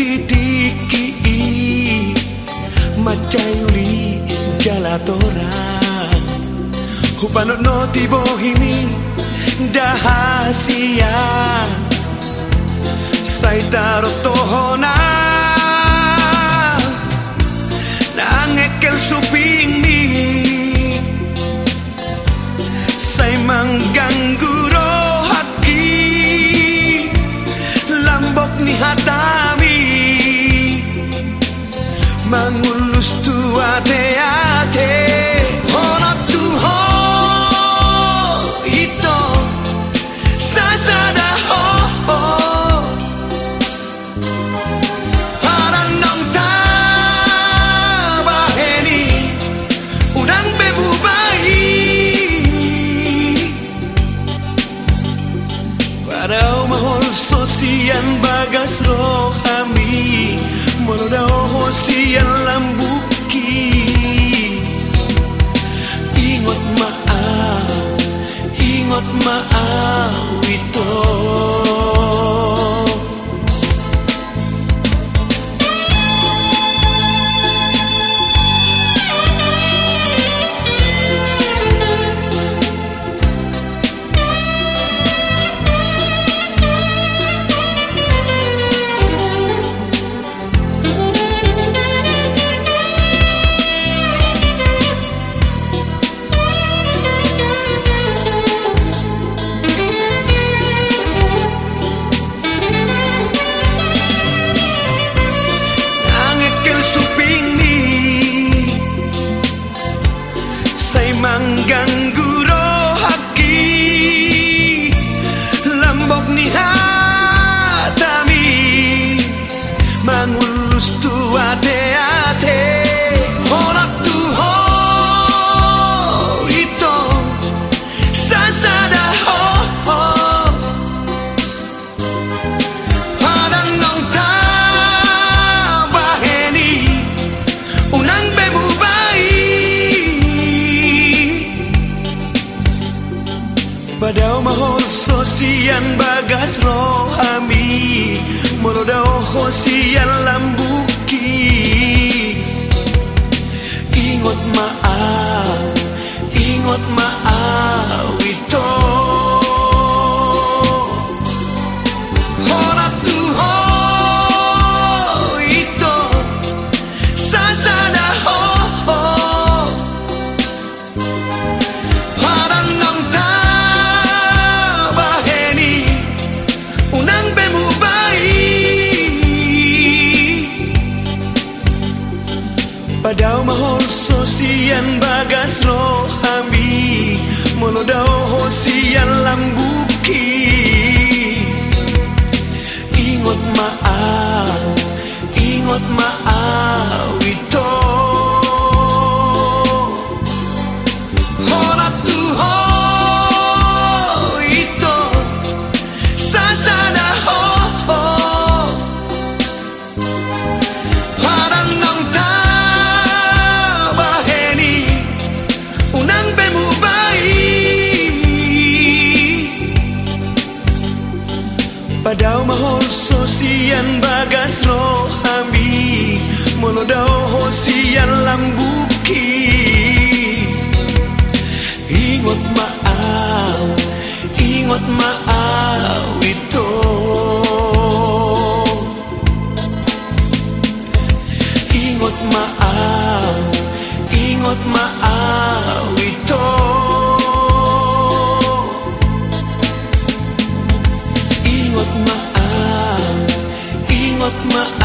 Ditiki Macayuli jalatora Hupanot no tibohimi Dahasia Saitaro tohona Nangekel suping hanggang Badaw mahol sosian bagas rohami Molodaw hosian lambuki. Ingot maaf, ingot maaf ito Hola Padaw mahol sosian bagas rohami Molodaw hosian lambuki. Ingot maaf, ingot maaf ito at maawito Ingot maaw, ingot maawito Ingot maaw, ingot maaw